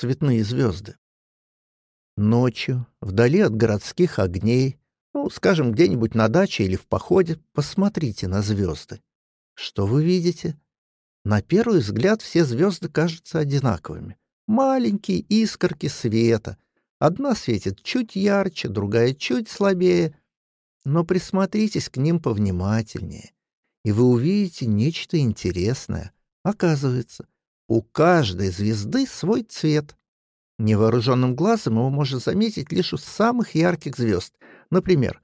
цветные звезды. Ночью, вдали от городских огней, ну, скажем, где-нибудь на даче или в походе, посмотрите на звезды. Что вы видите? На первый взгляд все звезды кажутся одинаковыми. Маленькие искорки света. Одна светит чуть ярче, другая чуть слабее. Но присмотритесь к ним повнимательнее, и вы увидите нечто интересное. Оказывается, у каждой звезды свой цвет. Невооруженным глазом его можно заметить лишь у самых ярких звезд. Например,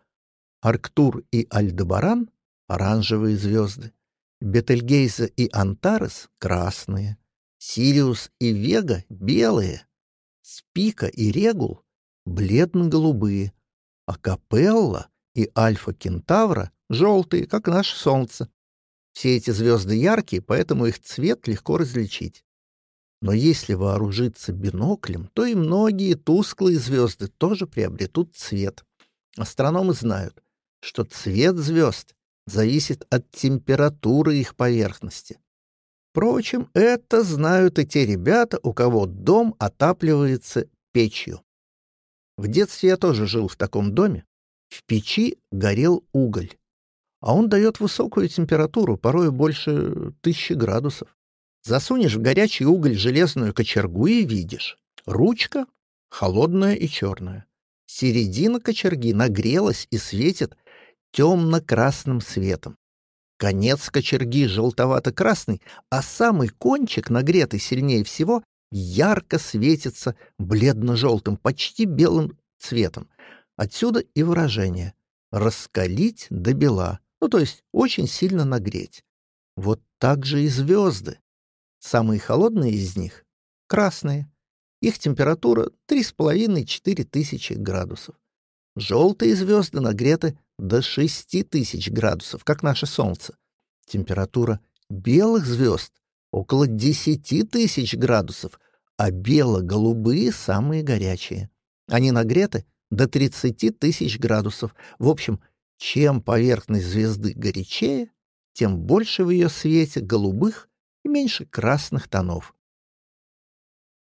Арктур и Альдебаран — оранжевые звезды, Бетельгейза и Антарес — красные, Сириус и Вега — белые, Спика и Регул — бледно-голубые, а Капелла и Альфа Кентавра — желтые, как наше Солнце. Все эти звезды яркие, поэтому их цвет легко различить. Но если вооружиться биноклем, то и многие тусклые звезды тоже приобретут цвет. Астрономы знают, что цвет звезд зависит от температуры их поверхности. Впрочем, это знают и те ребята, у кого дом отапливается печью. В детстве я тоже жил в таком доме. В печи горел уголь, а он дает высокую температуру, порой больше тысячи градусов. Засунешь в горячий уголь железную кочергу и видишь. Ручка холодная и черная. Середина кочерги нагрелась и светит темно-красным светом. Конец кочерги желтовато-красный, а самый кончик, нагретый сильнее всего, ярко светится бледно-желтым, почти белым цветом. Отсюда и выражение «раскалить до бела», ну, то есть очень сильно нагреть. Вот так же и звезды. Самые холодные из них — красные. Их температура 3,5-4 тысячи градусов. Желтые звезды нагреты до 6 тысяч градусов, как наше Солнце. Температура белых звезд около 10 тысяч градусов, а бело-голубые самые горячие. Они нагреты до 30 тысяч градусов. В общем, чем поверхность звезды горячее, тем больше в ее свете голубых и меньше красных тонов.